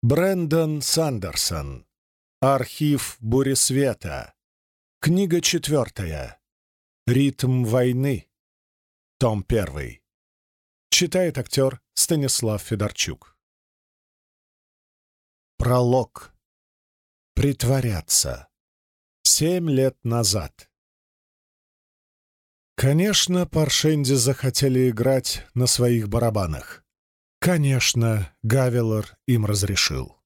Брэндон Сандерсон. Архив Буресвета. Книга четвертая. Ритм войны. Том первый. Читает актер Станислав Федорчук. Пролог. Притворяться. Семь лет назад. Конечно, Паршенди захотели играть на своих барабанах. Конечно, Гавелор им разрешил.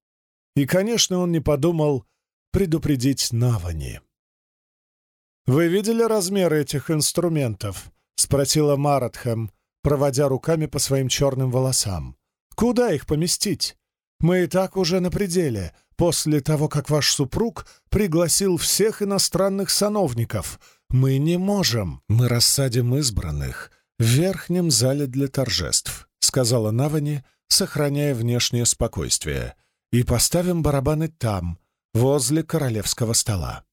И, конечно, он не подумал предупредить Навани. «Вы видели размеры этих инструментов?» — спросила Маратхэм, проводя руками по своим черным волосам. «Куда их поместить? Мы и так уже на пределе, после того, как ваш супруг пригласил всех иностранных сановников. Мы не можем. Мы рассадим избранных в верхнем зале для торжеств», — сказала Навани, сохраняя внешнее спокойствие. «И поставим барабаны там, возле королевского стола».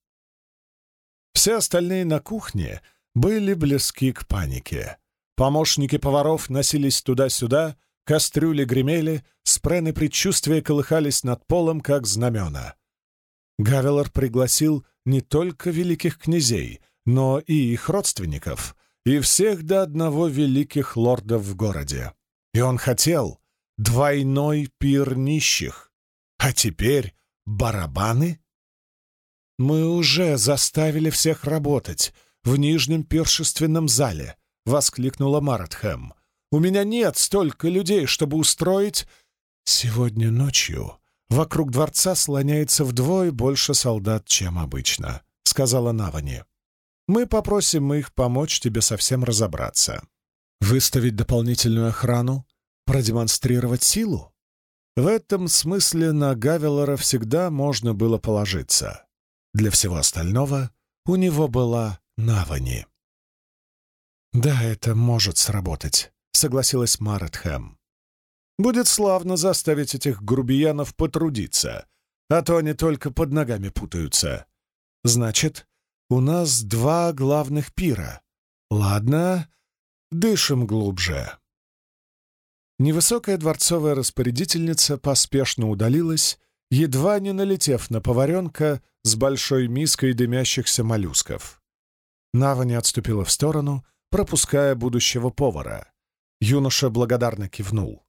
Все остальные на кухне были близки к панике. Помощники поваров носились туда-сюда, кастрюли гремели, спрены предчувствия колыхались над полом, как знамена. Гавелор пригласил не только великих князей, но и их родственников, и всех до одного великих лордов в городе. И он хотел двойной пир нищих. А теперь барабаны? Мы уже заставили всех работать в нижнем пиршественном зале, — воскликнула Маратхэм. «У меня нет столько людей, чтобы устроить...» «Сегодня ночью вокруг дворца слоняется вдвое больше солдат, чем обычно», — сказала Навани. «Мы попросим их помочь тебе совсем разобраться. Выставить дополнительную охрану? Продемонстрировать силу?» В этом смысле на Гавелора всегда можно было положиться. Для всего остального у него была Навани. «Да, это может сработать», — согласилась Маратхэм. «Будет славно заставить этих грубиянов потрудиться, а то они только под ногами путаются. Значит, у нас два главных пира. Ладно, дышим глубже». Невысокая дворцовая распорядительница поспешно удалилась, едва не налетев на поваренка с большой миской дымящихся моллюсков. Нава не отступила в сторону, пропуская будущего повара. Юноша благодарно кивнул.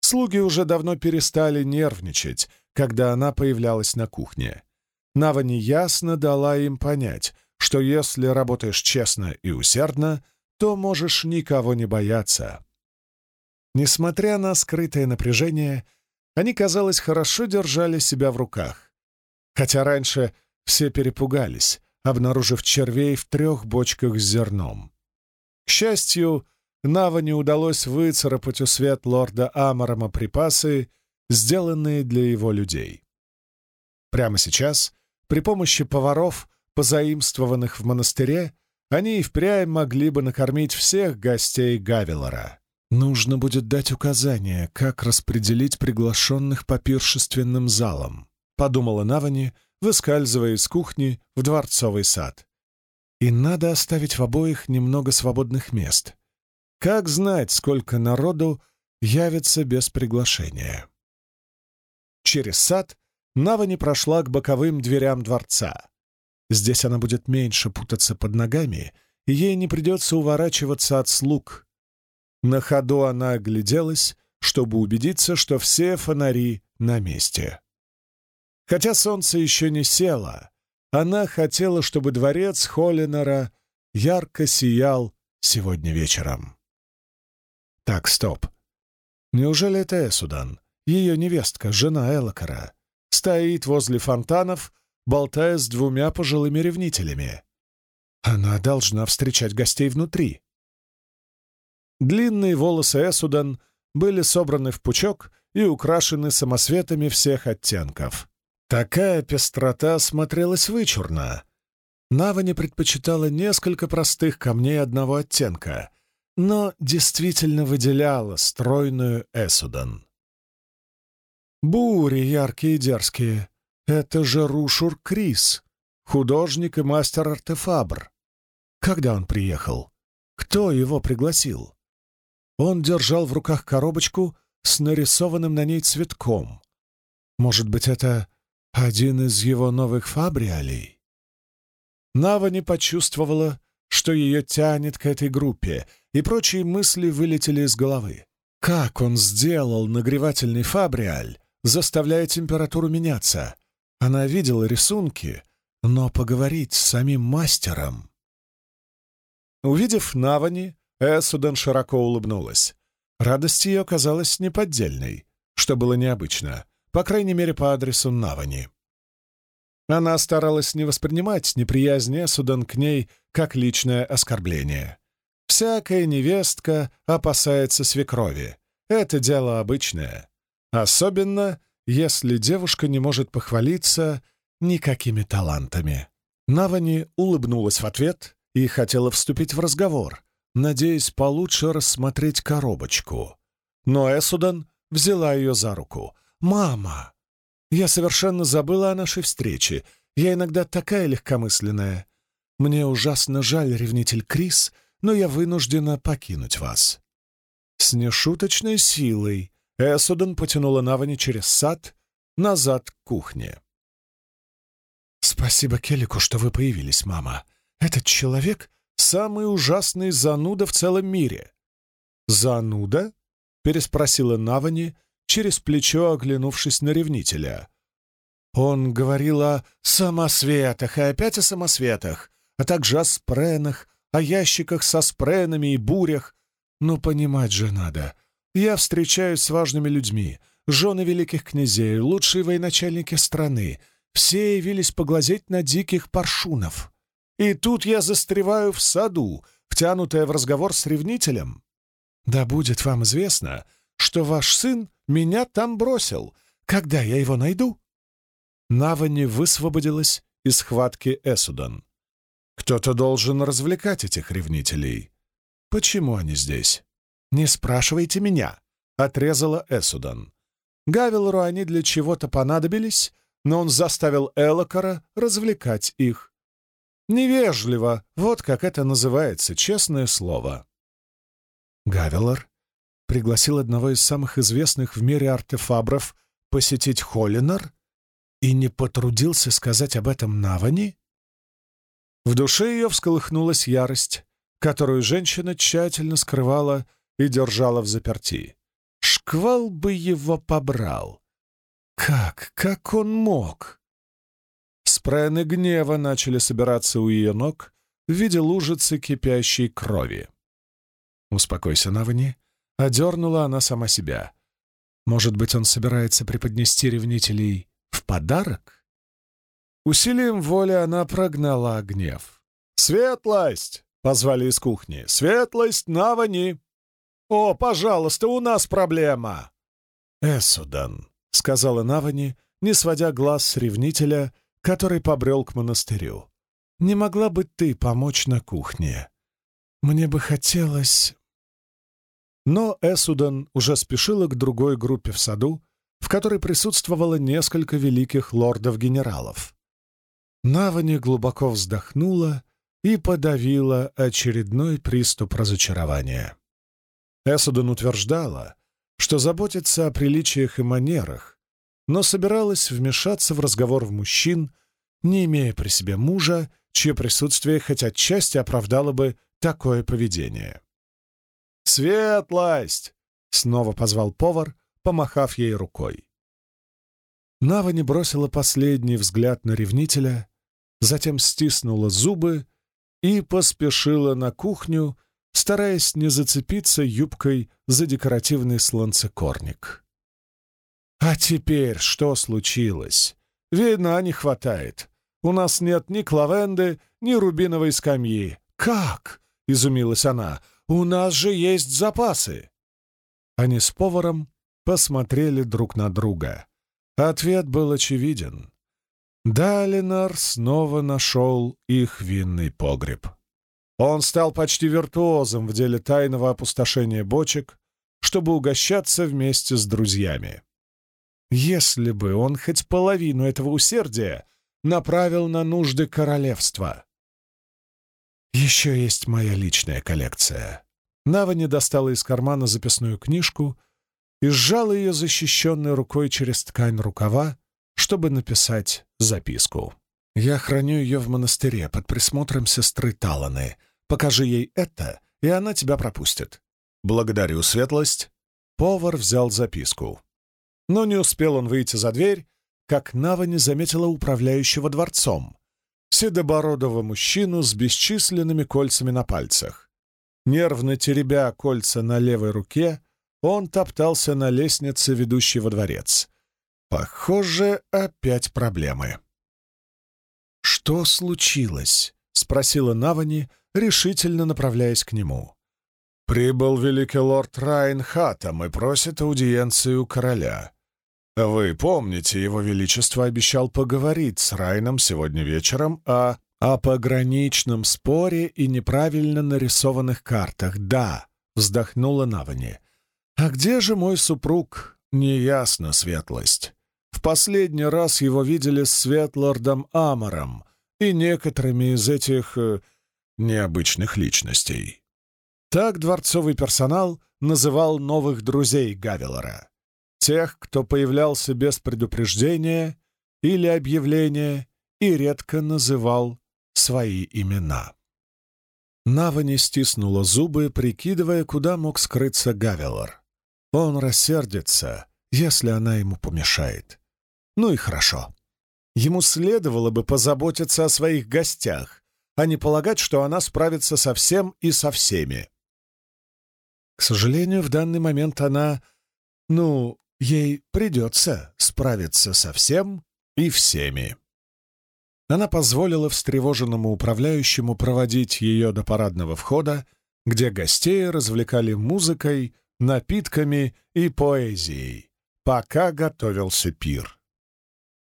Слуги уже давно перестали нервничать, когда она появлялась на кухне. Нава неясно дала им понять, что если работаешь честно и усердно, то можешь никого не бояться. Несмотря на скрытое напряжение, они, казалось, хорошо держали себя в руках. Хотя раньше все перепугались, обнаружив червей в трех бочках с зерном. К счастью, Нава не удалось выцарапать у свет лорда Амарама припасы, сделанные для его людей. Прямо сейчас, при помощи поваров, позаимствованных в монастыре, они и впрямь могли бы накормить всех гостей Гавелора. Нужно будет дать указание, как распределить приглашенных по пиршественным залам, подумала Навани, выскальзывая из кухни в дворцовый сад. И надо оставить в обоих немного свободных мест. Как знать, сколько народу явится без приглашения? Через сад Навани прошла к боковым дверям дворца. Здесь она будет меньше путаться под ногами, и ей не придется уворачиваться от слуг — на ходу она огляделась, чтобы убедиться, что все фонари на месте. Хотя солнце еще не село, она хотела, чтобы дворец Холлинора ярко сиял сегодня вечером. Так, стоп. Неужели это Эсудан, ее невестка, жена Элокара, стоит возле фонтанов, болтая с двумя пожилыми ревнителями? Она должна встречать гостей внутри. Длинные волосы Эсудан были собраны в пучок и украшены самосветами всех оттенков. Такая пестрота смотрелась вычурно. Навани предпочитала несколько простых камней одного оттенка, но действительно выделяла стройную Эсудан. Бури яркие и дерзкие. Это же Рушур Крис, художник и мастер-артефабр. Когда он приехал? Кто его пригласил? Он держал в руках коробочку с нарисованным на ней цветком. Может быть, это один из его новых фабриалей? Нава не почувствовала, что ее тянет к этой группе, и прочие мысли вылетели из головы. Как он сделал нагревательный фабриаль, заставляя температуру меняться? Она видела рисунки, но поговорить с самим мастером... Увидев Навани, Эссуден широко улыбнулась. Радость ее казалась неподдельной, что было необычно, по крайней мере, по адресу Навани. Она старалась не воспринимать неприязнь Эссуден к ней как личное оскорбление. Всякая невестка опасается свекрови. Это дело обычное. Особенно, если девушка не может похвалиться никакими талантами. Навани улыбнулась в ответ и хотела вступить в разговор, надеясь получше рассмотреть коробочку. Но Эсудан взяла ее за руку. «Мама! Я совершенно забыла о нашей встрече. Я иногда такая легкомысленная. Мне ужасно жаль, ревнитель Крис, но я вынуждена покинуть вас». С нешуточной силой Эсудан потянула Навани через сад назад к кухне. «Спасибо Келлику, что вы появились, мама. Этот человек — самый ужасный зануда в целом мире». «Зануда?» — переспросила Навани, через плечо оглянувшись на ревнителя. Он говорил о самосветах и опять о самосветах, а также о спренах, о ящиках со спренами и бурях. Но понимать же надо. Я встречаюсь с важными людьми, жены великих князей, лучшие военачальники страны — все явились поглазеть на диких паршунов. И тут я застреваю в саду, втянутая в разговор с ревнителем. Да будет вам известно, что ваш сын меня там бросил. Когда я его найду?» Навани высвободилась из схватки Эсудан. «Кто-то должен развлекать этих ревнителей. Почему они здесь?» «Не спрашивайте меня», — отрезала Эсудан. «Гавелору они для чего-то понадобились, но он заставил Элокара развлекать их. Невежливо, вот как это называется, честное слово. Гавелор пригласил одного из самых известных в мире артефабров посетить Холлинар и не потрудился сказать об этом Навани? В душе ее всколыхнулась ярость, которую женщина тщательно скрывала и держала в заперти. Шквал бы его побрал. Как? Как он мог? Спрены гнева начали собираться у ее ног в виде лужицы кипящей крови. «Успокойся, Навани», — одернула она сама себя. «Может быть, он собирается преподнести ревнителей в подарок?» Усилием воли она прогнала гнев. «Светлость!» — позвали из кухни. «Светлость, Навани!» «О, пожалуйста, у нас проблема!» «Эссудан», — сказала Навани, не сводя глаз с ревнителя, который побрел к монастырю. «Не могла бы ты помочь на кухне? Мне бы хотелось...» Но Эсудан уже спешила к другой группе в саду, в которой присутствовало несколько великих лордов-генералов. Навани глубоко вздохнула и подавила очередной приступ разочарования. Эсудан утверждала, что заботится о приличиях и манерах, но собиралась вмешаться в разговор в мужчин, не имея при себе мужа, чье присутствие хоть отчасти оправдало бы такое поведение. «Светлость!» — снова позвал повар, помахав ей рукой. Нава не бросила последний взгляд на ревнителя, затем стиснула зубы и поспешила на кухню, стараясь не зацепиться юбкой за декоративный слонцекорник. «А теперь что случилось? Вина не хватает. У нас нет ни клавенды, ни рубиновой скамьи. Как?» — изумилась она. «У нас же есть запасы!» Они с поваром посмотрели друг на друга. Ответ был очевиден. Далинар снова нашел их винный погреб. Он стал почти виртуозом в деле тайного опустошения бочек, чтобы угощаться вместе с друзьями. Если бы он хоть половину этого усердия направил на нужды королевства. Еще есть моя личная коллекция. Навани достала из кармана записную книжку, и сжала ее защищенной рукой через ткань рукава, чтобы написать записку. «Я храню ее в монастыре под присмотром сестры Таланы. Покажи ей это, и она тебя пропустит». «Благодарю, светлость». Повар взял записку. Но не успел он выйти за дверь, как Нава не заметила управляющего дворцом, седобородого мужчину с бесчисленными кольцами на пальцах. Нервно теребя кольца на левой руке, он топтался на лестнице, ведущей во дворец. Похоже, опять проблемы. «Что случилось?» — спросила Навани, решительно направляясь к нему. «Прибыл великий лорд Райн Хатам и просит аудиенцию у короля. Вы помните, его величество обещал поговорить с Райном сегодня вечером о... о пограничном споре и неправильно нарисованных картах. Да, вздохнула Навани. А где же мой супруг? Неясно, светлость. В последний раз его видели с Светлордом Амором и некоторыми из этих э, необычных личностей. Так дворцовый персонал называл новых друзей Гавелора тех, кто появлялся без предупреждения или объявления и редко называл свои имена. Нава не стиснула зубы, прикидывая, куда мог скрыться Гавелор. Он рассердится, если она ему помешает. Ну и хорошо. Ему следовало бы позаботиться о своих гостях, а не полагать, что она справится со всем и со всеми. К сожалению, в данный момент она, ну, Ей придется справиться со всем и всеми. Она позволила встревоженному управляющему проводить ее до парадного входа, где гостей развлекали музыкой, напитками и поэзией, пока готовился пир.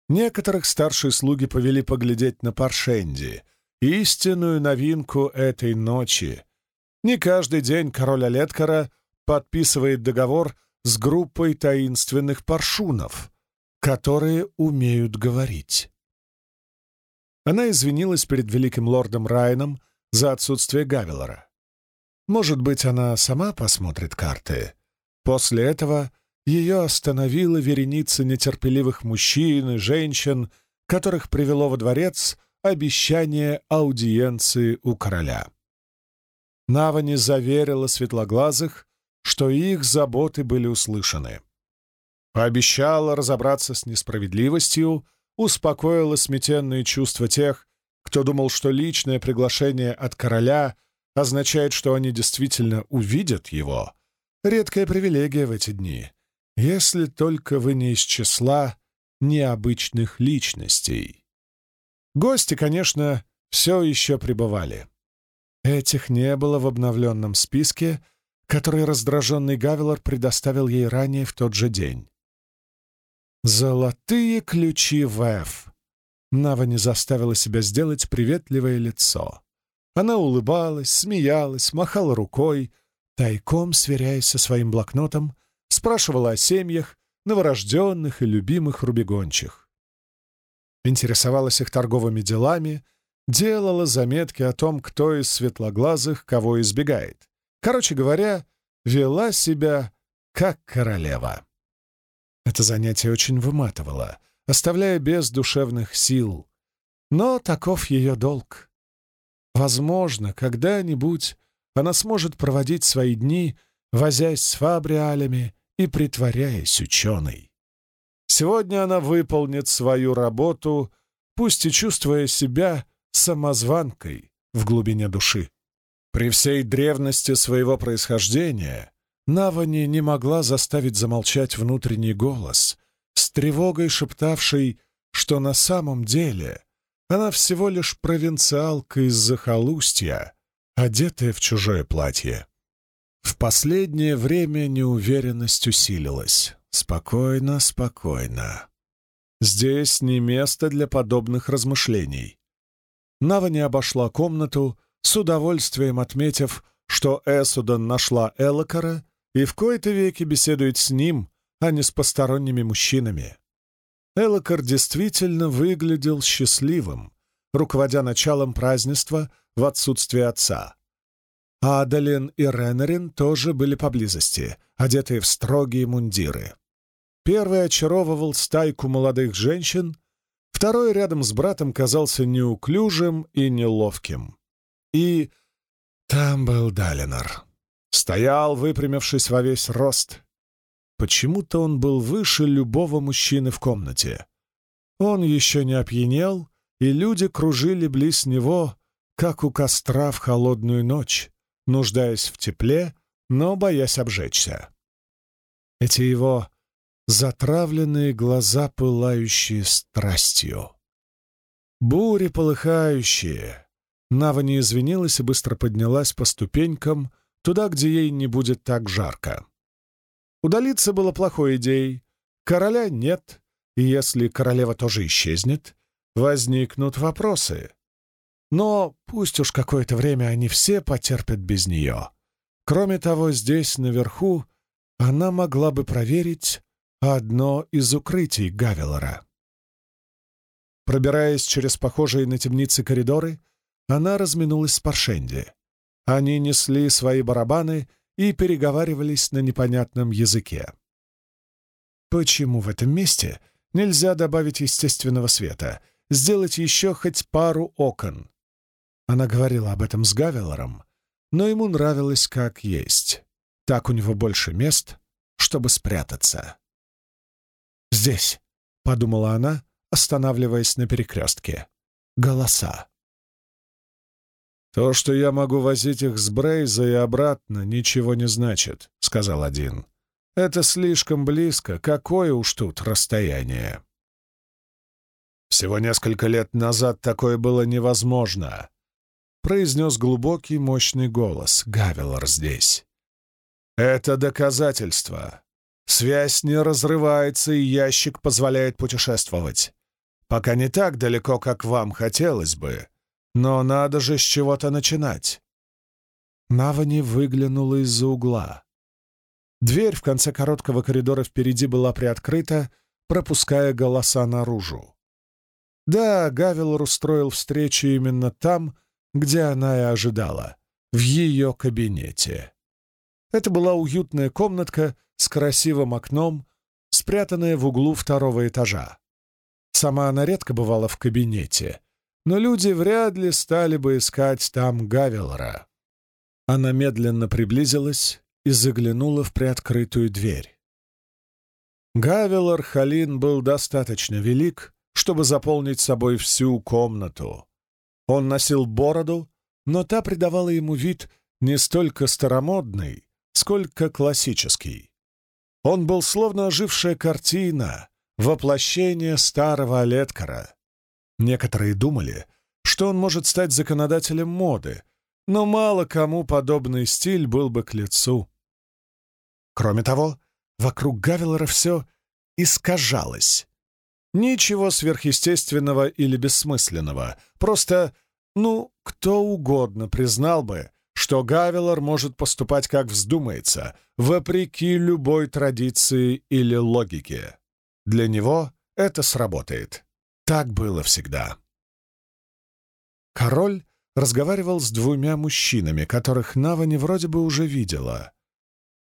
Некоторых старшие слуги повели поглядеть на Паршенди, истинную новинку этой ночи. Не каждый день король Олеткара подписывает договор с группой таинственных паршунов, которые умеют говорить. Она извинилась перед великим лордом Райном за отсутствие Гавелора. Может быть, она сама посмотрит карты. После этого ее остановила вереница нетерпеливых мужчин и женщин, которых привело во дворец обещание аудиенции у короля. Навани заверила светлоглазых, что их заботы были услышаны. Пообещала разобраться с несправедливостью, успокоила сметенные чувства тех, кто думал, что личное приглашение от короля означает, что они действительно увидят его. Редкая привилегия в эти дни, если только вы не из числа необычных личностей. Гости, конечно, все еще пребывали. Этих не было в обновленном списке — который раздраженный Гавелор предоставил ей ранее в тот же день. «Золотые ключи ВЭФ!» Нава не заставила себя сделать приветливое лицо. Она улыбалась, смеялась, махала рукой, тайком сверяясь со своим блокнотом, спрашивала о семьях, новорожденных и любимых рубегончих. Интересовалась их торговыми делами, делала заметки о том, кто из светлоглазых кого избегает. Короче говоря, вела себя как королева. Это занятие очень выматывало, оставляя без душевных сил. Но таков ее долг. Возможно, когда-нибудь она сможет проводить свои дни, возясь с фабриалями и притворяясь ученой. Сегодня она выполнит свою работу, пусть и чувствуя себя самозванкой в глубине души. При всей древности своего происхождения Навани не могла заставить замолчать внутренний голос, с тревогой шептавший, что на самом деле она всего лишь провинциалка из захолустья, одетая в чужое платье. В последнее время неуверенность усилилась. Спокойно, спокойно. Здесь не место для подобных размышлений. Нава не обошла комнату, с удовольствием отметив, что Эсудан нашла Элокара и в кои-то веки беседует с ним, а не с посторонними мужчинами. Элокар действительно выглядел счастливым, руководя началом празднества в отсутствие отца. Адалин и Ренерин тоже были поблизости, одетые в строгие мундиры. Первый очаровывал стайку молодых женщин, второй рядом с братом казался неуклюжим и неловким. И там был Далинор. Стоял, выпрямившись во весь рост. Почему-то он был выше любого мужчины в комнате. Он еще не опьянел, и люди кружили близ него, как у костра в холодную ночь, нуждаясь в тепле, но боясь обжечься. Эти его затравленные глаза, пылающие страстью. Бури полыхающие. Нава не извинилась и быстро поднялась по ступенькам туда, где ей не будет так жарко. Удалиться было плохой идеей. Короля нет, и если королева тоже исчезнет, возникнут вопросы. Но пусть уж какое-то время они все потерпят без нее. Кроме того, здесь, наверху, она могла бы проверить одно из укрытий Гавелора. Пробираясь через похожие на темницы коридоры, она разминулась с Паршенди. Они несли свои барабаны и переговаривались на непонятном языке. Почему в этом месте нельзя добавить естественного света, сделать еще хоть пару окон? Она говорила об этом с Гавелором, но ему нравилось как есть. Так у него больше мест, чтобы спрятаться. «Здесь», — подумала она, останавливаясь на перекрестке. «Голоса». «То, что я могу возить их с Брейза и обратно, ничего не значит», — сказал один. «Это слишком близко. Какое уж тут расстояние?» «Всего несколько лет назад такое было невозможно», — произнес глубокий мощный голос. Гавелор здесь. «Это доказательство. Связь не разрывается, и ящик позволяет путешествовать. Пока не так далеко, как вам хотелось бы, но надо же с чего-то начинать. Навани выглянула из-за угла. Дверь в конце короткого коридора впереди была приоткрыта, пропуская голоса наружу. Да, Гавелор устроил встречу именно там, где она и ожидала, в ее кабинете. Это была уютная комнатка с красивым окном, спрятанная в углу второго этажа. Сама она редко бывала в кабинете, но люди вряд ли стали бы искать там Гавелора. Она медленно приблизилась и заглянула в приоткрытую дверь. Гавелор Халин был достаточно велик, чтобы заполнить собой всю комнату. Он носил бороду, но та придавала ему вид не столько старомодный, сколько классический. Он был словно ожившая картина, воплощение старого Олеткара. Некоторые думали, что он может стать законодателем моды, но мало кому подобный стиль был бы к лицу. Кроме того, вокруг Гавелора все искажалось. Ничего сверхъестественного или бессмысленного, просто, ну, кто угодно признал бы, что Гавелор может поступать как вздумается, вопреки любой традиции или логике. Для него это сработает. Так было всегда. Король разговаривал с двумя мужчинами, которых Навани вроде бы уже видела.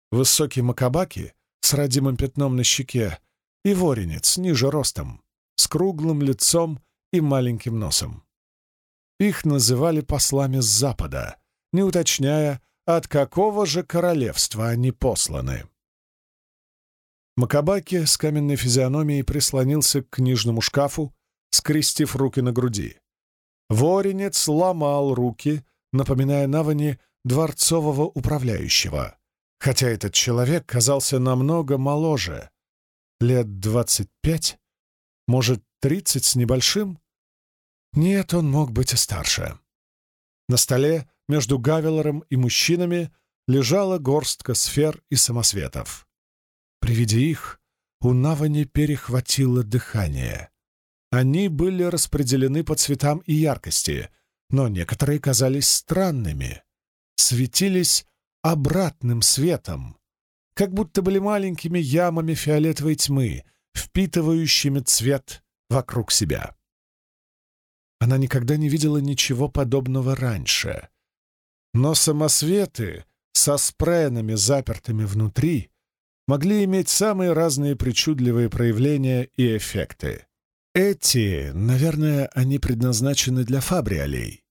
Высокий Макабаки с родимым пятном на щеке и воренец ниже ростом, с круглым лицом и маленьким носом. Их называли послами с запада — не уточняя, от какого же королевства они посланы. Макабаки с каменной физиономией прислонился к книжному шкафу, скрестив руки на груди. Воренец ломал руки, напоминая Навани дворцового управляющего, хотя этот человек казался намного моложе. Лет двадцать пять? Может, тридцать с небольшим? Нет, он мог быть и старше. На столе между Гавелором и мужчинами лежала горстка сфер и самосветов. При виде их у Навани перехватило дыхание. Они были распределены по цветам и яркости, но некоторые казались странными, светились обратным светом, как будто были маленькими ямами фиолетовой тьмы, впитывающими цвет вокруг себя. Она никогда не видела ничего подобного раньше — но самосветы со спренами, запертыми внутри, могли иметь самые разные причудливые проявления и эффекты. Эти, наверное, они предназначены для фабриолей.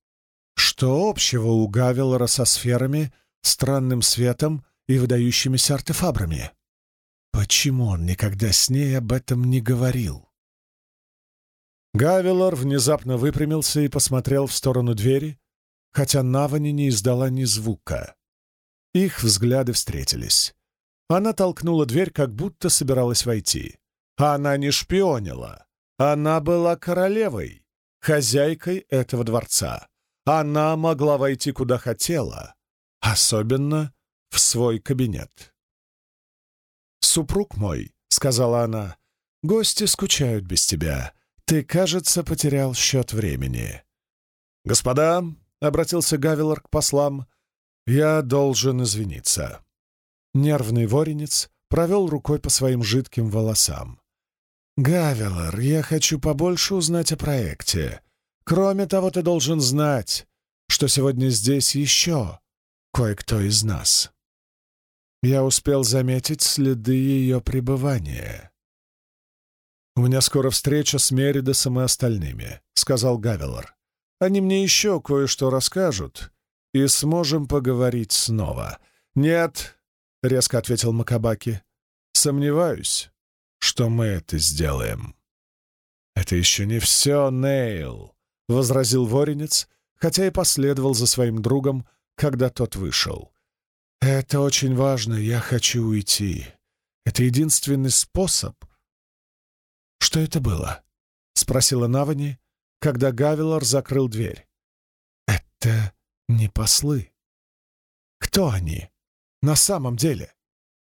Что общего у Гавелора со сферами, странным светом и выдающимися артефабрами? Почему он никогда с ней об этом не говорил? Гавелор внезапно выпрямился и посмотрел в сторону двери, хотя Навани не издала ни звука. Их взгляды встретились. Она толкнула дверь, как будто собиралась войти. Она не шпионила. Она была королевой, хозяйкой этого дворца. Она могла войти куда хотела, особенно в свой кабинет. «Супруг мой», — сказала она, — «гости скучают без тебя. Ты, кажется, потерял счет времени». «Господа», — обратился Гавилор к послам, — «я должен извиниться». Нервный воренец провел рукой по своим жидким волосам. «Гавилор, я хочу побольше узнать о проекте. Кроме того, ты должен знать, что сегодня здесь еще кое-кто из нас». Я успел заметить следы ее пребывания. «У меня скоро встреча с Меридосом и остальными», — сказал Гавелор. «Они мне еще кое-что расскажут, и сможем поговорить снова». «Нет», — резко ответил Макабаки, — «сомневаюсь, что мы это сделаем». «Это еще не все, Нейл», — возразил Воренец, хотя и последовал за своим другом, когда тот вышел. «Это очень важно, я хочу уйти. Это единственный способ, «Что это было?» — спросила Навани, когда Гавилор закрыл дверь. «Это не послы. Кто они? На самом деле?»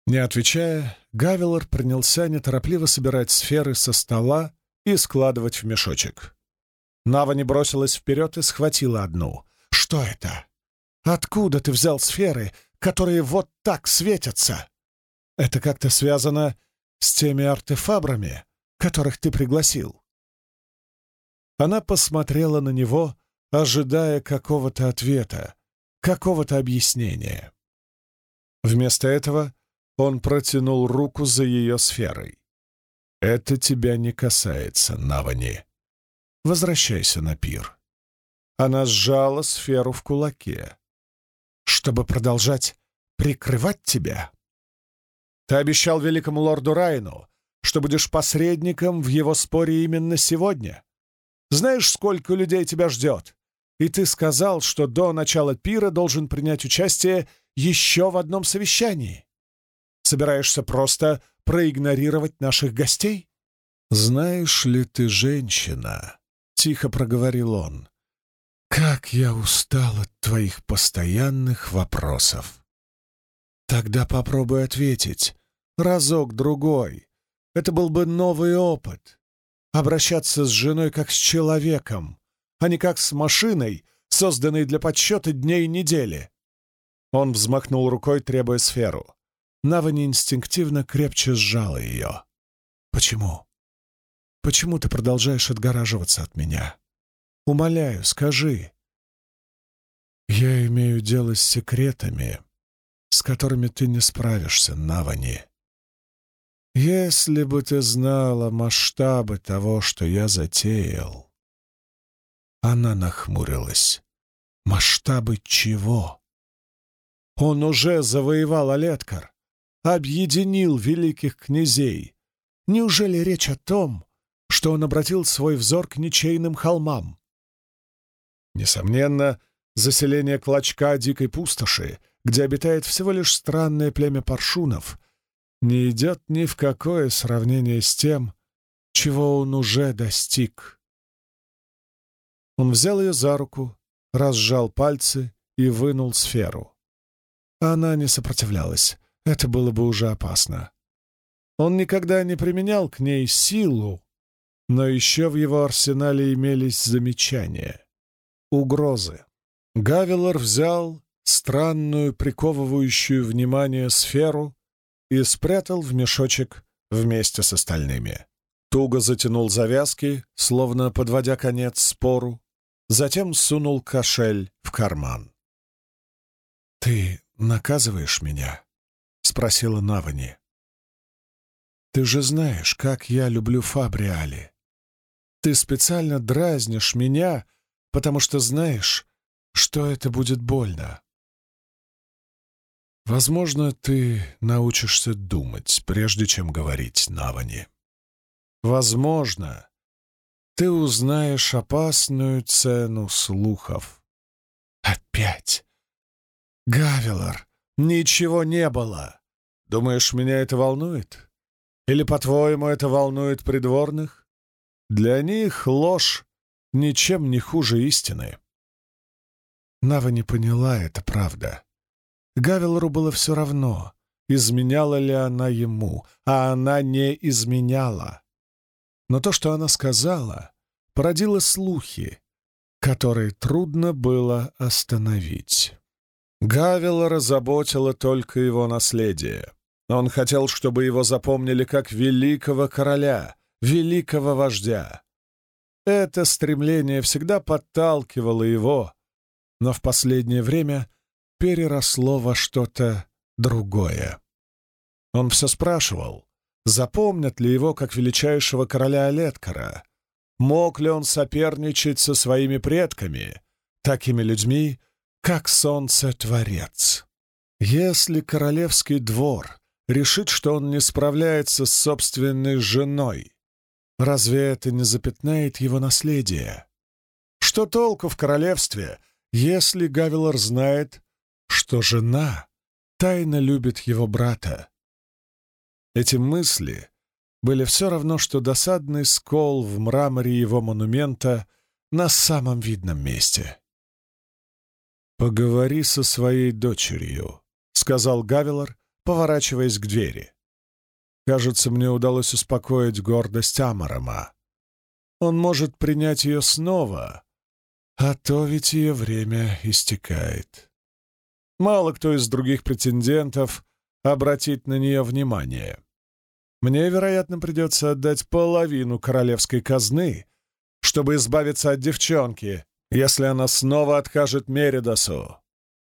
Не отвечая, Гавилор принялся неторопливо собирать сферы со стола и складывать в мешочек. Навани бросилась вперед и схватила одну. «Что это? Откуда ты взял сферы, которые вот так светятся?» «Это как-то связано с теми артефабрами, которых ты пригласил?» Она посмотрела на него, ожидая какого-то ответа, какого-то объяснения. Вместо этого он протянул руку за ее сферой. «Это тебя не касается, Навани. Возвращайся на пир». Она сжала сферу в кулаке. «Чтобы продолжать прикрывать тебя?» «Ты обещал великому лорду Райну, что будешь посредником в его споре именно сегодня. Знаешь, сколько людей тебя ждет? И ты сказал, что до начала пира должен принять участие еще в одном совещании. Собираешься просто проигнорировать наших гостей? «Знаешь ли ты, женщина?» — тихо проговорил он. «Как я устал от твоих постоянных вопросов!» «Тогда попробуй ответить. Разок-другой. Это был бы новый опыт. Обращаться с женой как с человеком, а не как с машиной, созданной для подсчета дней и недели. Он взмахнул рукой, требуя сферу. Навани инстинктивно крепче сжала ее. «Почему? Почему ты продолжаешь отгораживаться от меня? Умоляю, скажи». «Я имею дело с секретами, с которыми ты не справишься, Навани», если бы ты знала масштабы того, что я затеял. Она нахмурилась. Масштабы чего? Он уже завоевал Олеткар, объединил великих князей. Неужели речь о том, что он обратил свой взор к ничейным холмам? Несомненно, заселение клочка дикой пустоши, где обитает всего лишь странное племя паршунов — не идет ни в какое сравнение с тем, чего он уже достиг. Он взял ее за руку, разжал пальцы и вынул сферу. Она не сопротивлялась, это было бы уже опасно. Он никогда не применял к ней силу, но еще в его арсенале имелись замечания, угрозы. Гавилор взял странную, приковывающую внимание сферу и спрятал в мешочек вместе с остальными. Туго затянул завязки, словно подводя конец спору, затем сунул кошель в карман. «Ты наказываешь меня?» — спросила Навани. Ты же знаешь, как я люблю Фабриали. Ты специально дразнишь меня, потому что знаешь, что это будет больно. Возможно, ты научишься думать, прежде чем говорить Навани. Возможно, ты узнаешь опасную цену слухов. Опять! Гавелор, ничего не было! Думаешь, меня это волнует? Или, по-твоему, это волнует придворных? Для них ложь ничем не хуже истины. Нава не поняла, это правда. Гавелору было все равно, изменяла ли она ему, а она не изменяла. Но то, что она сказала, породило слухи, которые трудно было остановить. Гавелора заботило только его наследие. Он хотел, чтобы его запомнили как великого короля, великого вождя. Это стремление всегда подталкивало его, но в последнее время переросло во что-то другое. Он все спрашивал, запомнят ли его как величайшего короля Олеткара, мог ли он соперничать со своими предками, такими людьми, как Солнце-творец. Если королевский двор решит, что он не справляется с собственной женой, разве это не запятнает его наследие? Что толку в королевстве, если Гавилор знает, что жена тайно любит его брата? Эти мысли были все равно, что досадный скол в мраморе его монумента на самом видном месте. «Поговори со своей дочерью», — сказал Гавилор, поворачиваясь к двери. «Кажется, мне удалось успокоить гордость Амарама. Он может принять ее снова, а то ведь ее время истекает. Мало кто из других претендентов обратит на нее внимание. Мне, вероятно, придется отдать половину королевской казны, чтобы избавиться от девчонки, если она снова откажет Меридасу.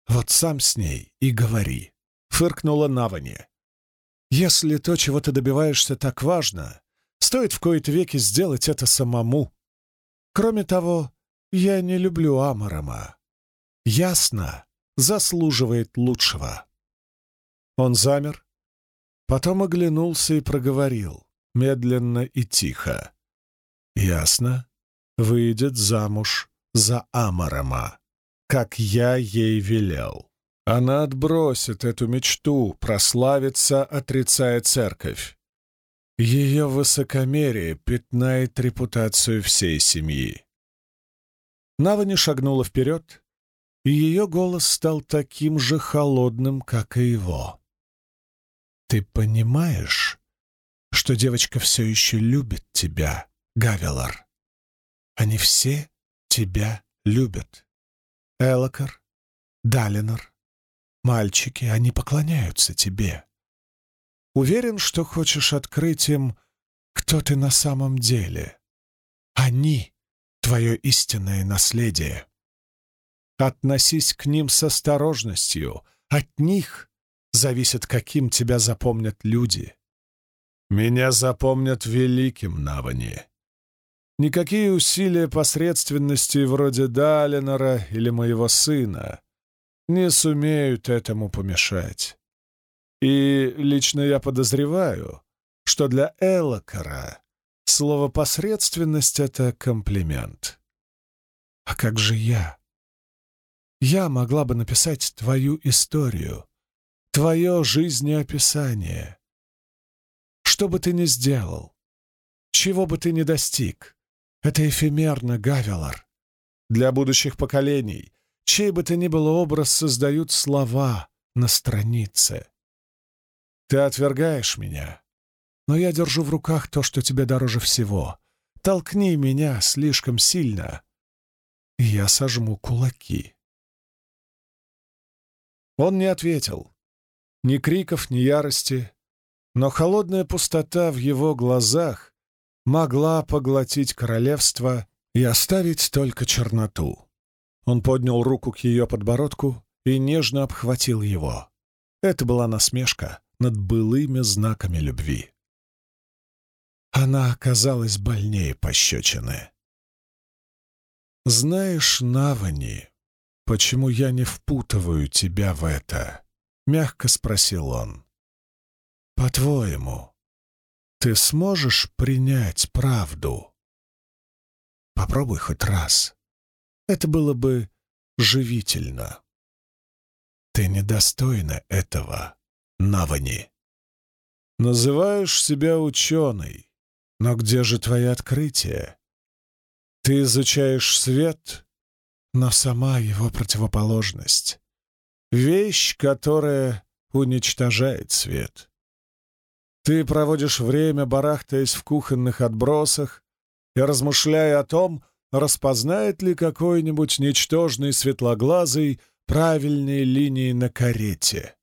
Вот сам с ней и говори фыркнула Навани. «Если то, чего ты добиваешься, так важно, стоит в кои-то веки сделать это самому. Кроме того, я не люблю Амарама. Ясно, заслуживает лучшего». Он замер, потом оглянулся и проговорил, медленно и тихо. «Ясно, выйдет замуж за Амарама, как я ей велел». Она отбросит эту мечту, прославиться, отрицая церковь. Ее высокомерие пятнает репутацию всей семьи. Навани шагнула вперед, и ее голос стал таким же холодным, как и его. «Ты понимаешь, что девочка все еще любит тебя, Гавелор? Они все тебя любят. Элокар, Далинор, Мальчики, они поклоняются тебе. Уверен, что хочешь открыть им, кто ты на самом деле. Они — твое истинное наследие. Относись к ним с осторожностью. От них зависит, каким тебя запомнят люди. Меня запомнят великим Навани. Никакие усилия посредственности вроде Далинора или моего сына не сумеют этому помешать. И лично я подозреваю, что для Элокара слово «посредственность» — это комплимент. А как же я? Я могла бы написать твою историю, твое жизнеописание. Что бы ты ни сделал, чего бы ты ни достиг, это эфемерно, Гавелар. Для будущих поколений Чей бы то ни было образ создают слова на странице. Ты отвергаешь меня, но я держу в руках то, что тебе дороже всего. Толкни меня слишком сильно, и я сожму кулаки. Он не ответил. Ни криков, ни ярости, но холодная пустота в его глазах могла поглотить королевство и оставить только черноту. Он поднял руку к ее подбородку и нежно обхватил его. Это была насмешка над былыми знаками любви. она оказалась больнее пощечины. «Знаешь, Навани, почему я не впутываю тебя в это?» — мягко спросил он. «По-твоему, ты сможешь принять правду? Попробуй хоть раз. Это было бы живительно. Ты недостойна этого, Навани. Называешь себя ученой, но где же твои открытия? Ты изучаешь свет, но сама его противоположность. Вещь, которая уничтожает свет. Ты проводишь время, барахтаясь в кухонных отбросах и размышляя о том, распознает ли какой-нибудь ничтожный светлоглазый правильные линии на карете.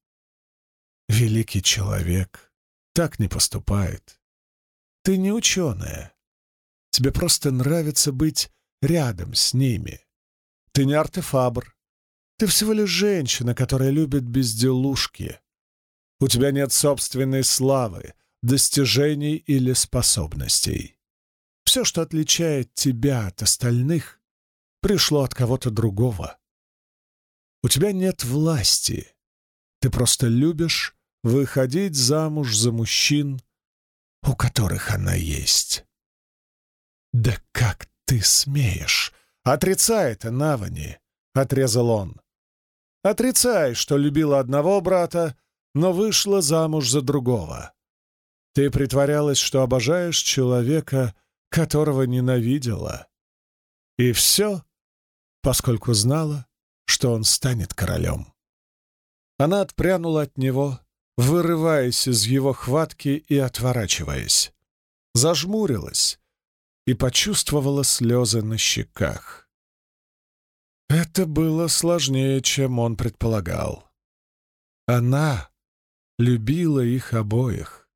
Великий человек так не поступает. Ты не ученая. Тебе просто нравится быть рядом с ними. Ты не артефабр. Ты всего лишь женщина, которая любит безделушки. У тебя нет собственной славы, достижений или способностей. Все, что отличает тебя от остальных, пришло от кого-то другого. У тебя нет власти. Ты просто любишь выходить замуж за мужчин, у которых она есть. «Да как ты смеешь? Отрицай это, Навани!» — отрезал он. «Отрицай, что любила одного брата, но вышла замуж за другого. Ты притворялась, что обожаешь человека, которого ненавидела. И все, поскольку знала, что он станет королем. Она отпрянула от него, вырываясь из его хватки и отворачиваясь. Зажмурилась и почувствовала слезы на щеках. Это было сложнее, чем он предполагал. Она любила их обоих.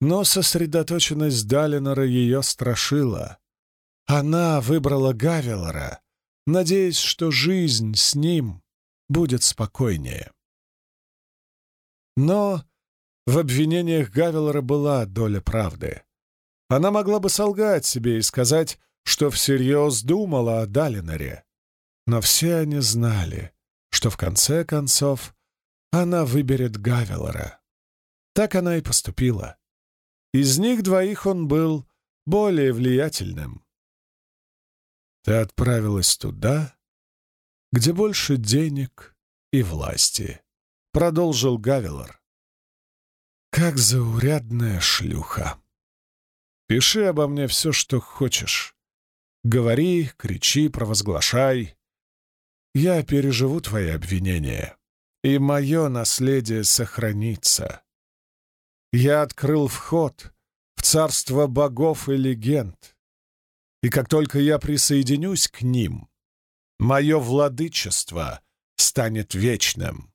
Но сосредоточенность Далинора ее страшила. Она выбрала Гавелора, надеясь, что жизнь с ним будет спокойнее. Но в обвинениях Гавелора была доля правды. Она могла бы солгать себе и сказать, что всерьез думала о Далиноре. Но все они знали, что в конце концов она выберет Гавелора. Так она и поступила. Из них двоих он был более влиятельным. Ты отправилась туда, где больше денег и власти, — продолжил Гавелор. Как заурядная шлюха. Пиши обо мне все, что хочешь. Говори, кричи, провозглашай. Я переживу твои обвинения, и мое наследие сохранится. Я открыл вход в царство богов и легенд. И как только я присоединюсь к ним, мое владычество станет вечным.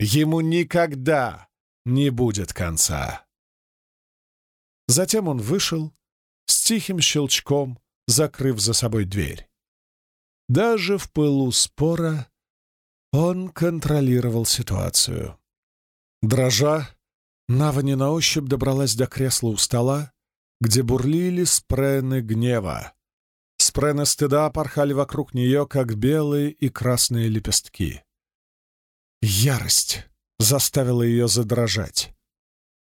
Ему никогда не будет конца. Затем он вышел с тихим щелчком, закрыв за собой дверь. Даже в пылу спора он контролировал ситуацию. Дрожа, Навани на ощупь добралась до кресла у стола, где бурлили спрены гнева. Спрены стыда порхали вокруг нее, как белые и красные лепестки. Ярость заставила ее задрожать.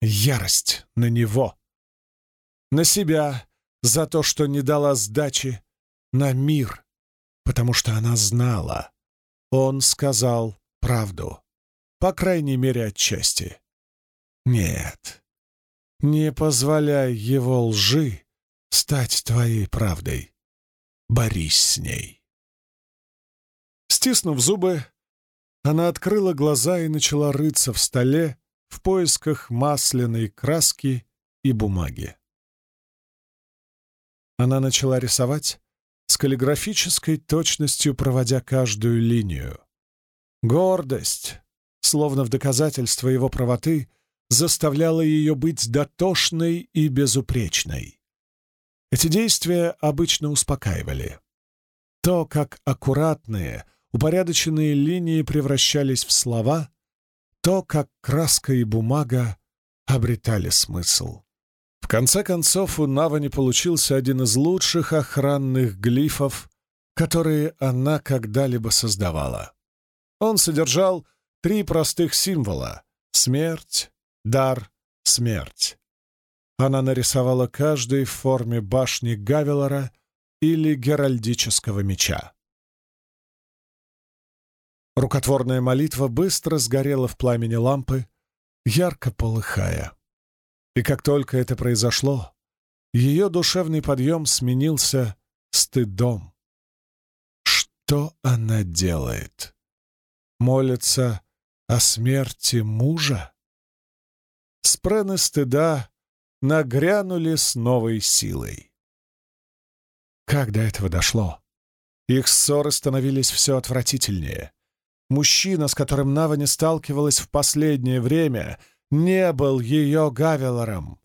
Ярость на него. На себя за то, что не дала сдачи, на мир, потому что она знала. Он сказал правду, по крайней мере, отчасти. Нет, не позволяй его лжи стать твоей правдой. Борись с ней. Стиснув зубы, она открыла глаза и начала рыться в столе в поисках масляной краски и бумаги. Она начала рисовать с каллиграфической точностью, проводя каждую линию. Гордость, словно в доказательство его правоты, заставляло ее быть дотошной и безупречной. Эти действия обычно успокаивали. То, как аккуратные, упорядоченные линии превращались в слова, то, как краска и бумага обретали смысл. Конце концов, у Навани получился один из лучших охранных глифов, которые она когда-либо создавала. Он содержал три простых символа — смерть, дар, смерть. Она нарисовала каждый в форме башни Гавелора или геральдического меча. Рукотворная молитва быстро сгорела в пламени лампы, ярко полыхая. И как только это произошло, ее душевный подъем сменился стыдом. Что она делает? Молится о смерти мужа? Спрены стыда нагрянули с новой силой. Как до этого дошло? Их ссоры становились все отвратительнее. Мужчина, с которым Нава не сталкивалась в последнее время, не был ее Гавелором.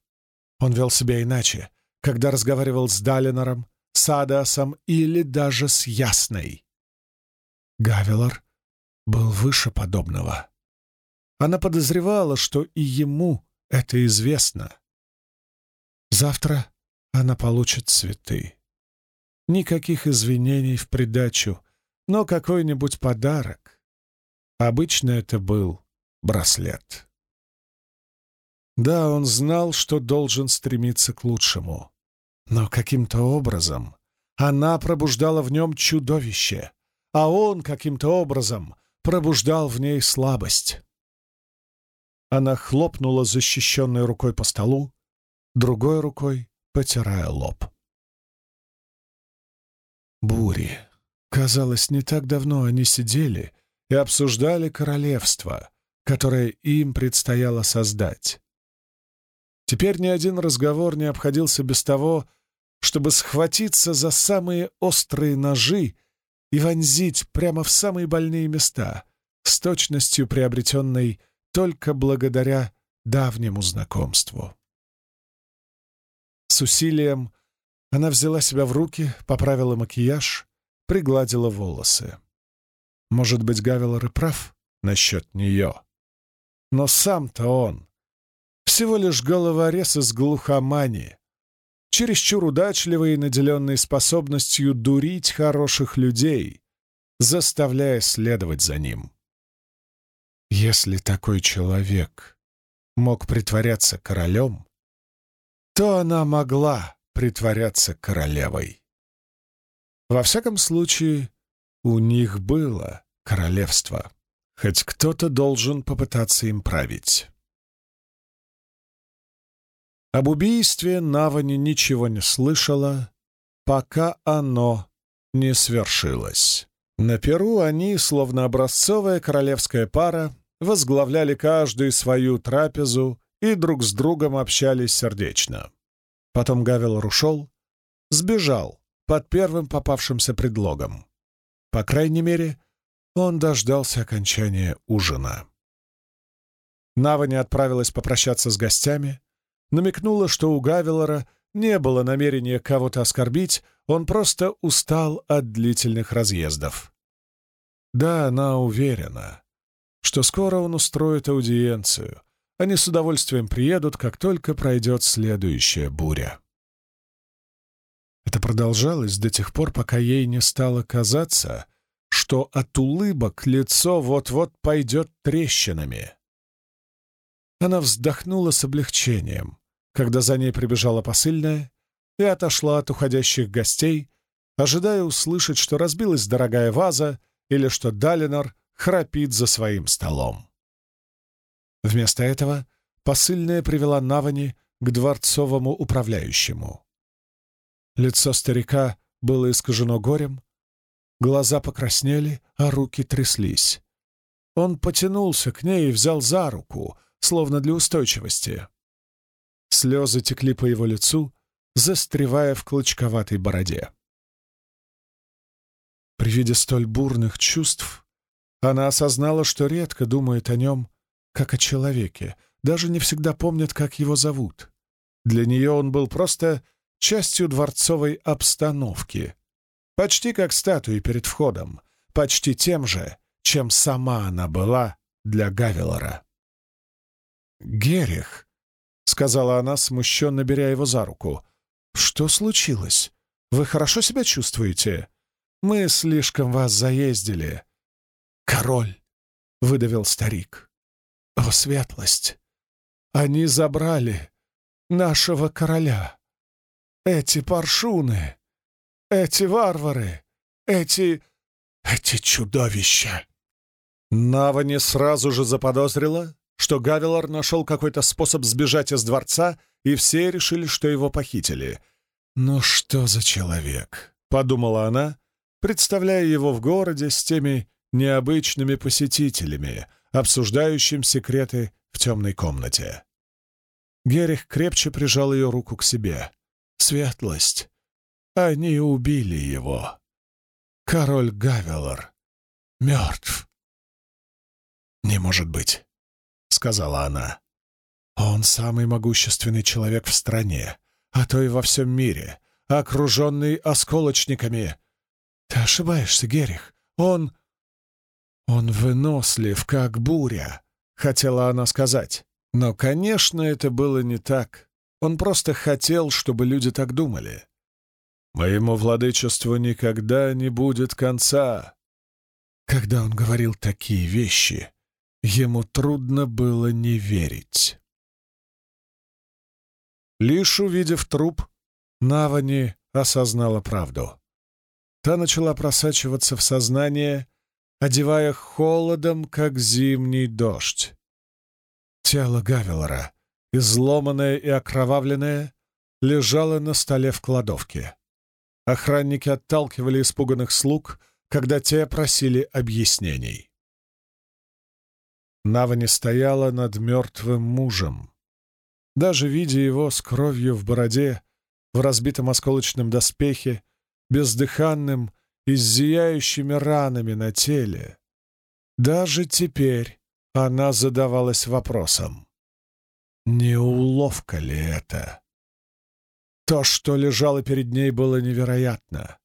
Он вел себя иначе, когда разговаривал с Далинором, с Адасом или даже с Ясной. Гавелор был выше подобного. Она подозревала, что и ему это известно. Завтра она получит цветы. Никаких извинений в придачу, но какой-нибудь подарок. Обычно это был браслет. Да, он знал, что должен стремиться к лучшему. Но каким-то образом она пробуждала в нем чудовище, а он каким-то образом пробуждал в ней слабость. Она хлопнула защищенной рукой по столу, другой рукой потирая лоб. Бури. Казалось, не так давно они сидели и обсуждали королевство, которое им предстояло создать. Теперь ни один разговор не обходился без того, чтобы схватиться за самые острые ножи и вонзить прямо в самые больные места, с точностью приобретенной только благодаря давнему знакомству. С усилием она взяла себя в руки, поправила макияж, пригладила волосы. Может быть, Гавелор и прав насчет нее. Но сам-то он всего лишь головорез из глухомани, чересчур удачливый и наделенный способностью дурить хороших людей, заставляя следовать за ним. Если такой человек мог притворяться королем, то она могла притворяться королевой. Во всяком случае, у них было королевство. Хоть кто-то должен попытаться им править. Об убийстве Навани ничего не слышала, пока оно не свершилось. На Перу они, словно образцовая королевская пара, возглавляли каждую свою трапезу и друг с другом общались сердечно. Потом Гавелор ушел, сбежал под первым попавшимся предлогом. По крайней мере, он дождался окончания ужина. Навани отправилась попрощаться с гостями, намекнула, что у Гавелора не было намерения кого-то оскорбить, он просто устал от длительных разъездов. Да, она уверена, что скоро он устроит аудиенцию. Они с удовольствием приедут, как только пройдет следующая буря. Это продолжалось до тех пор, пока ей не стало казаться, что от улыбок лицо вот-вот пойдет трещинами. Она вздохнула с облегчением, когда за ней прибежала посыльная и отошла от уходящих гостей, ожидая услышать, что разбилась дорогая ваза или что Далинор храпит за своим столом. Вместо этого посыльная привела Навани к дворцовому управляющему. Лицо старика было искажено горем, глаза покраснели, а руки тряслись. Он потянулся к ней и взял за руку, словно для устойчивости. Слезы текли по его лицу, застревая в клочковатой бороде. При виде столь бурных чувств она осознала, что редко думает о нем, как о человеке, даже не всегда помнит, как его зовут. Для нее он был просто частью дворцовой обстановки, почти как статуи перед входом, почти тем же, чем сама она была для Гавелора. «Герих», — сказала она, смущенно беря его за руку. «Что случилось? Вы хорошо себя чувствуете? Мы слишком вас заездили». «Король!» — выдавил старик. «О, светлость! Они забрали нашего короля. Эти паршуны, эти варвары, эти... эти чудовища!» Навани сразу же заподозрила, что Гавилор нашел какой-то способ сбежать из дворца, и все решили, что его похитили. «Ну что за человек?» — подумала она, представляя его в городе с теми необычными посетителями, обсуждающим секреты в темной комнате. Герих крепче прижал ее руку к себе. «Светлость! Они убили его! Король Гавелор мертв!» «Не может быть», — сказала она. «Он самый могущественный человек в стране, а то и во всем мире, окруженный осколочниками. Ты ошибаешься, Герих. Он... он вынослив, как буря», — хотела она сказать. Но, конечно, это было не так. Он просто хотел, чтобы люди так думали. «Моему владычеству никогда не будет конца». Когда он говорил такие вещи, Ему трудно было не верить. Лишь увидев труп, Навани осознала правду. Та начала просачиваться в сознание, одевая холодом, как зимний дождь. Тело Гавелора, изломанное и окровавленное, лежало на столе в кладовке. Охранники отталкивали испуганных слуг, когда те просили объяснений. Навани стояла над мертвым мужем. Даже видя его с кровью в бороде, в разбитом осколочном доспехе, бездыханным и зияющими ранами на теле, даже теперь она задавалась вопросом, не уловка ли это? То, что лежало перед ней, было невероятно.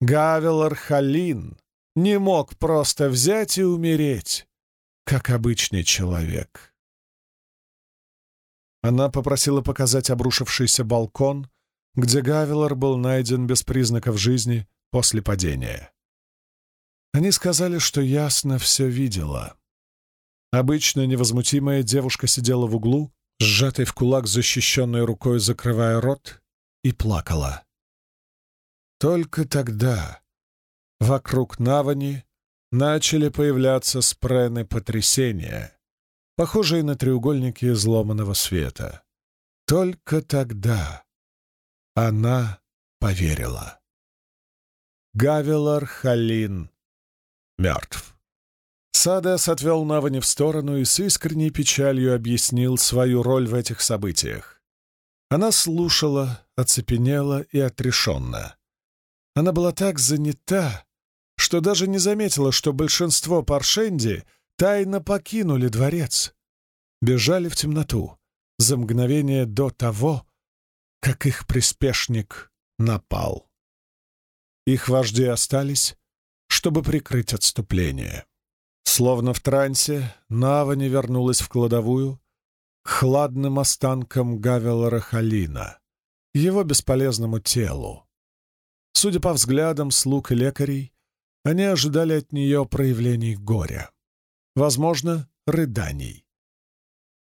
Гавелор Халин не мог просто взять и умереть как обычный человек. Она попросила показать обрушившийся балкон, где Гавилор был найден без признаков жизни после падения. Они сказали, что ясно все видела. Обычно невозмутимая девушка сидела в углу, сжатой в кулак защищенной рукой, закрывая рот, и плакала. Только тогда вокруг Навани начали появляться спрены потрясения, похожие на треугольники изломанного света. Только тогда она поверила. Гавилар Халин мертв. Садес отвел Навани в сторону и с искренней печалью объяснил свою роль в этих событиях. Она слушала, оцепенела и отрешенно. Она была так занята, что даже не заметила, что большинство паршенди тайно покинули дворец, бежали в темноту за мгновение до того, как их приспешник напал. Их вожди остались, чтобы прикрыть отступление. Словно в трансе, Нава не вернулась в кладовую к хладным останкам Гавелора Халина, его бесполезному телу. Судя по взглядам слуг и лекарей, они ожидали от нее проявлений горя. Возможно, рыданий.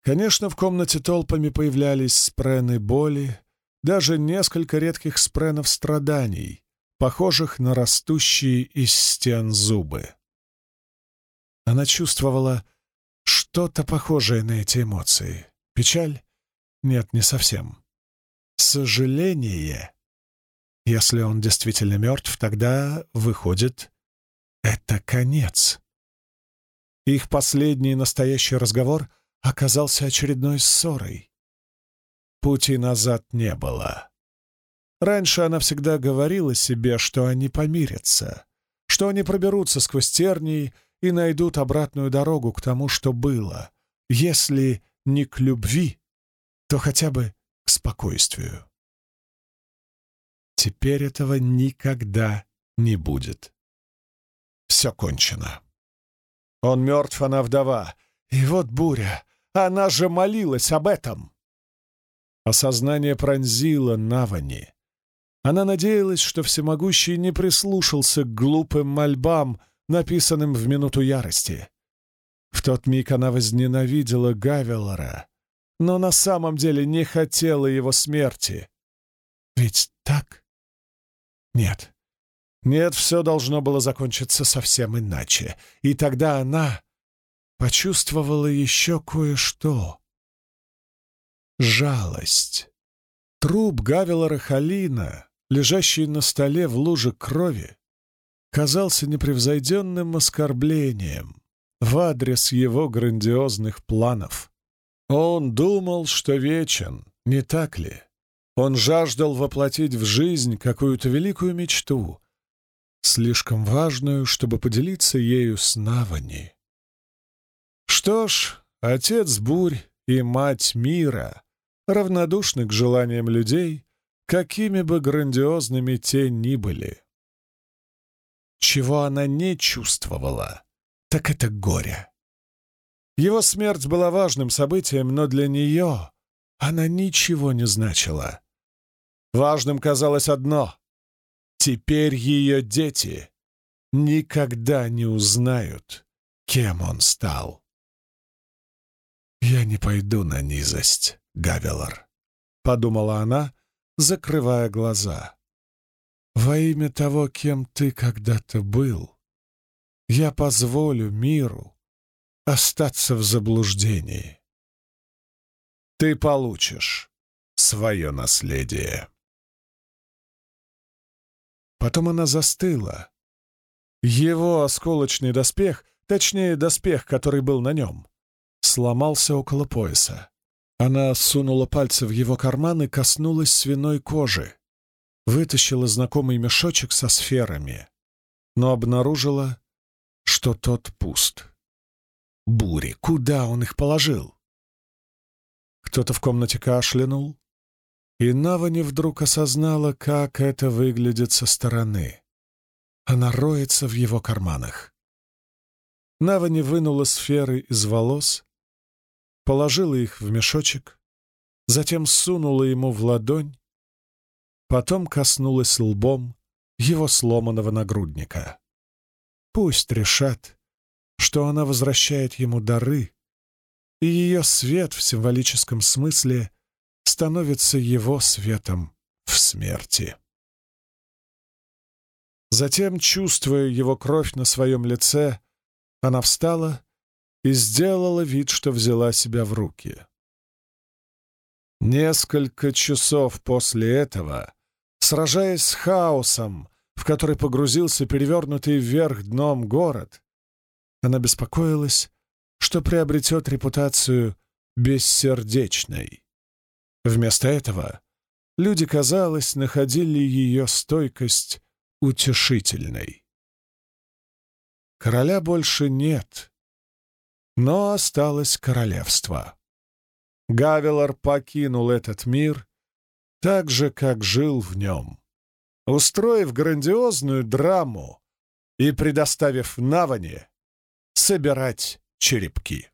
Конечно, в комнате толпами появлялись спрены боли, даже несколько редких спренов страданий, похожих на растущие из стен зубы. Она чувствовала что-то похожее на эти эмоции. Печаль? Нет, не совсем. Сожаление. Если он действительно мертв, тогда, выходит, это конец. Их последний настоящий разговор оказался очередной ссорой. Пути назад не было. Раньше она всегда говорила себе, что они помирятся, что они проберутся сквозь тернии и найдут обратную дорогу к тому, что было, если не к любви, то хотя бы к спокойствию. Теперь этого никогда не будет все кончено. Он мертв, она вдова. И вот буря. Она же молилась об этом. Осознание пронзило Навани. Она надеялась, что всемогущий не прислушался к глупым мольбам, написанным в минуту ярости. В тот миг она возненавидела Гавелора, но на самом деле не хотела его смерти. Ведь так? Нет. Нет, все должно было закончиться совсем иначе. И тогда она почувствовала еще кое-что. Жалость. Труп Гавелора Халина, лежащий на столе в луже крови, казался непревзойденным оскорблением в адрес его грандиозных планов. Он думал, что вечен, не так ли? Он жаждал воплотить в жизнь какую-то великую мечту, слишком важную, чтобы поделиться ею с Навани. Что ж, отец бурь и мать мира равнодушны к желаниям людей, какими бы грандиозными те ни были. Чего она не чувствовала, так это горе. Его смерть была важным событием, но для нее она ничего не значила. Важным казалось одно — теперь ее дети никогда не узнают, кем он стал. «Я не пойду на низость, Гавелор», — подумала она, закрывая глаза. «Во имя того, кем ты когда-то был, я позволю миру остаться в заблуждении. Ты получишь свое наследие». Потом она застыла. Его осколочный доспех, точнее, доспех, который был на нем, сломался около пояса. Она сунула пальцы в его карман и коснулась свиной кожи. Вытащила знакомый мешочек со сферами, но обнаружила, что тот пуст. Бури, куда он их положил? Кто-то в комнате кашлянул, и Навани вдруг осознала, как это выглядит со стороны. Она роется в его карманах. Навани вынула сферы из волос, положила их в мешочек, затем сунула ему в ладонь, потом коснулась лбом его сломанного нагрудника. Пусть решат, что она возвращает ему дары, и ее свет в символическом смысле становится его светом в смерти. Затем, чувствуя его кровь на своем лице, она встала и сделала вид, что взяла себя в руки. Несколько часов после этого, сражаясь с хаосом, в который погрузился перевернутый вверх дном город, она беспокоилась, что приобретет репутацию бессердечной. Вместо этого люди, казалось, находили ее стойкость утешительной. Короля больше нет, но осталось королевство. Гавелор покинул этот мир так же, как жил в нем, устроив грандиозную драму и предоставив Наване собирать черепки.